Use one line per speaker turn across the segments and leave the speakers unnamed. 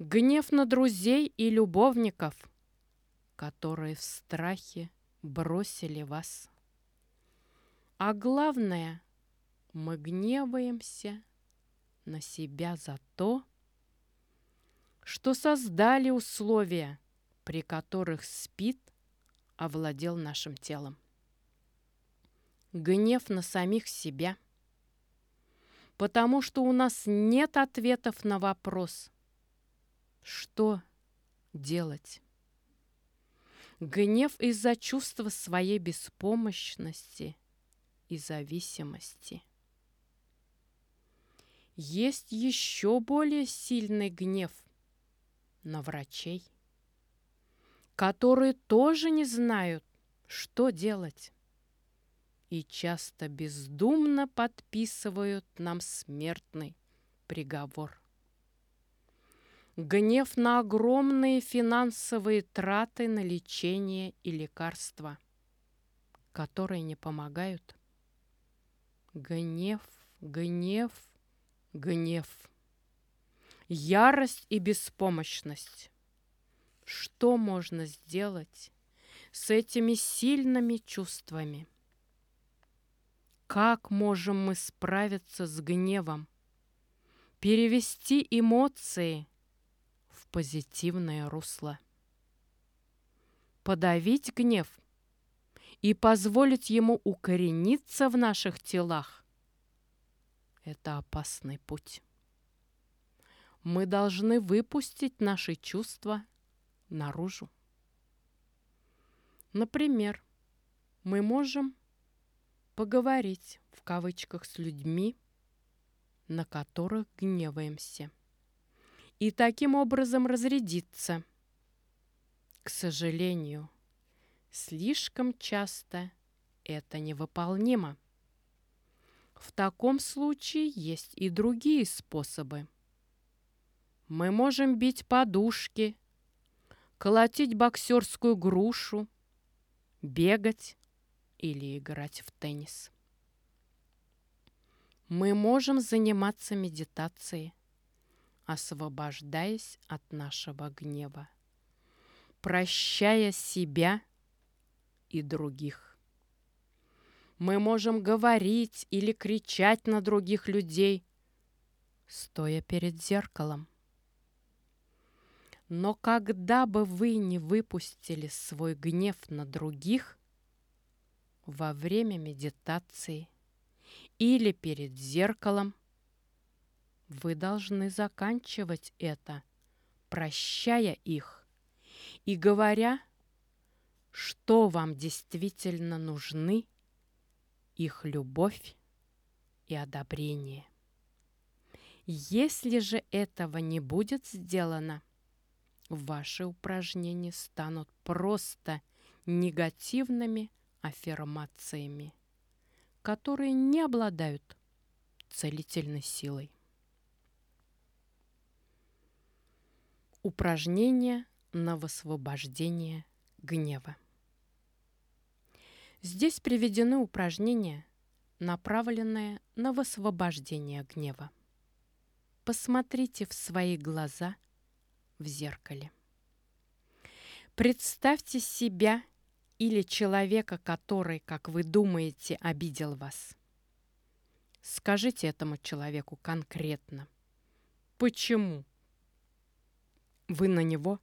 Гнев на друзей и любовников, которые в страхе бросили вас. А главное, мы гневаемся на себя за то, что создали условия, при которых спит овладел нашим телом. Гнев на самих себя, потому что у нас нет ответов на вопрос, что делать. Гнев из-за чувства своей беспомощности и зависимости. Есть еще более сильный гнев на врачей, которые тоже не знают, что делать и часто бездумно подписывают нам смертный приговор. Гнев на огромные финансовые траты на лечение и лекарства, которые не помогают. Гнев, гнев, гнев. Ярость и беспомощность. Что можно сделать с этими сильными чувствами? Как можем мы справиться с гневом? Перевести эмоции позитивное русло. Подавить гнев и позволить ему укорениться в наших телах – это опасный путь. Мы должны выпустить наши чувства наружу. Например, мы можем поговорить в кавычках с людьми, на которых гневаемся, и таким образом разрядиться. К сожалению, слишком часто это невыполнимо. В таком случае есть и другие способы. Мы можем бить подушки, колотить боксерскую грушу, бегать, или играть в теннис. Мы можем заниматься медитацией, освобождаясь от нашего гнева, прощая себя и других. Мы можем говорить или кричать на других людей, стоя перед зеркалом. Но когда бы вы не выпустили свой гнев на других – во время медитации или перед зеркалом, вы должны заканчивать это, прощая их и говоря, что вам действительно нужны их любовь и одобрение. Если же этого не будет сделано, ваши упражнения станут просто негативными аффирмациями, которые не обладают целительной силой. Упражнение на высвобождение гнева. Здесь приведены упражнения, направленные на высвобождение гнева. Посмотрите в свои глаза в зеркале. Представьте себя или человека, который, как вы думаете, обидел вас. Скажите этому человеку конкретно, почему вы на него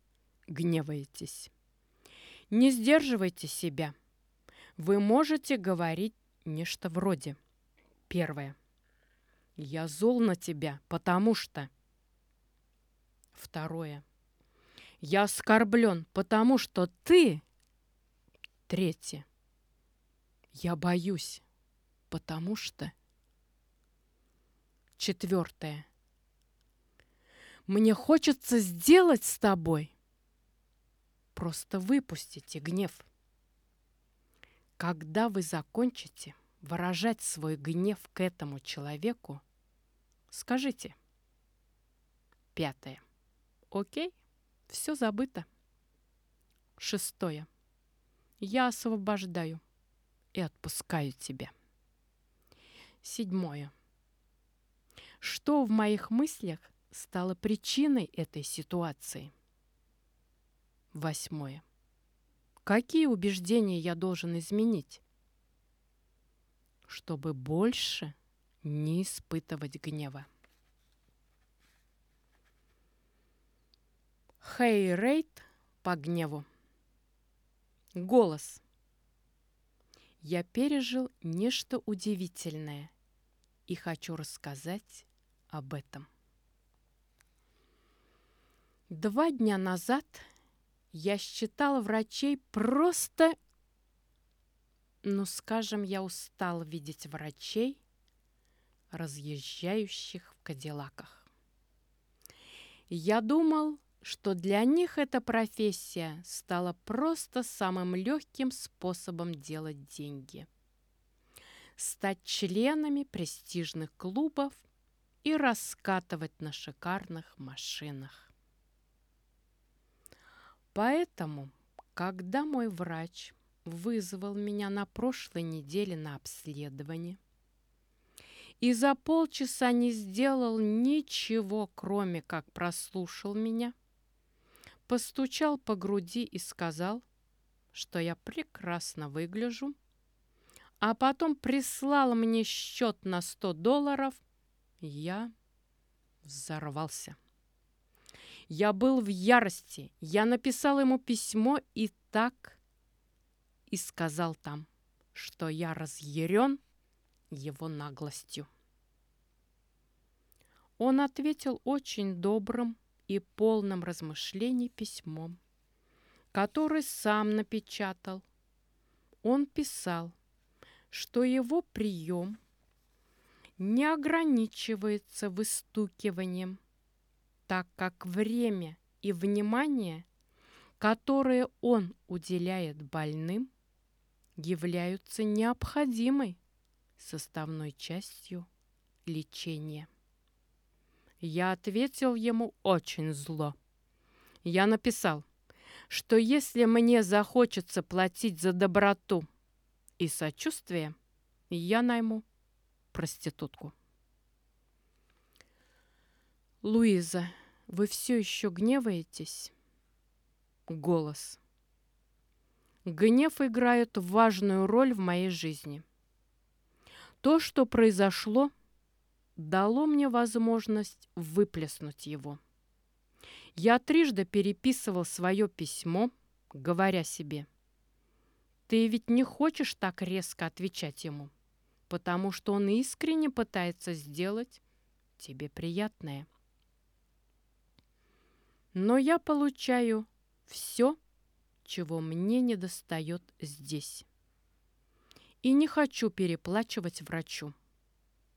гневаетесь. Не сдерживайте себя. Вы можете говорить нечто вроде. Первое. Я зол на тебя, потому что... Второе. Я оскорблен, потому что ты Третье. Я боюсь, потому что... Четвертое. Мне хочется сделать с тобой. Просто выпустите гнев. Когда вы закончите выражать свой гнев к этому человеку, скажите. Пятое. Окей, все забыто. Шестое. Я освобождаю и отпускаю тебя. Седьмое. Что в моих мыслях стало причиной этой ситуации? Восьмое. Какие убеждения я должен изменить, чтобы больше не испытывать гнева? Хейрейт по гневу. Голос. Я пережил нечто удивительное и хочу рассказать об этом. Два дня назад я считала врачей просто... Ну, скажем, я устал видеть врачей, разъезжающих в кадиллаках. Я думал, что для них эта профессия стала просто самым легким способом делать деньги. Стать членами престижных клубов и раскатывать на шикарных машинах. Поэтому, когда мой врач вызвал меня на прошлой неделе на обследование и за полчаса не сделал ничего, кроме как прослушал меня, постучал по груди и сказал, что я прекрасно выгляжу, а потом прислал мне счет на 100 долларов, я взорвался. Я был в ярости. Я написал ему письмо и так и сказал там, что я разъярен его наглостью. Он ответил очень добрым, и полном размышлений письмом, который сам напечатал. Он писал, что его прием не ограничивается выстукиванием, так как время и внимание, которые он уделяет больным, являются необходимой составной частью лечения. Я ответил ему очень зло. Я написал, что если мне захочется платить за доброту и сочувствие, я найму проститутку. Луиза, вы все еще гневаетесь? Голос. Гнев играет важную роль в моей жизни. То, что произошло, дало мне возможность выплеснуть его. Я трижды переписывал свое письмо, говоря себе, «Ты ведь не хочешь так резко отвечать ему, потому что он искренне пытается сделать тебе приятное». Но я получаю все, чего мне не достает здесь. И не хочу переплачивать врачу.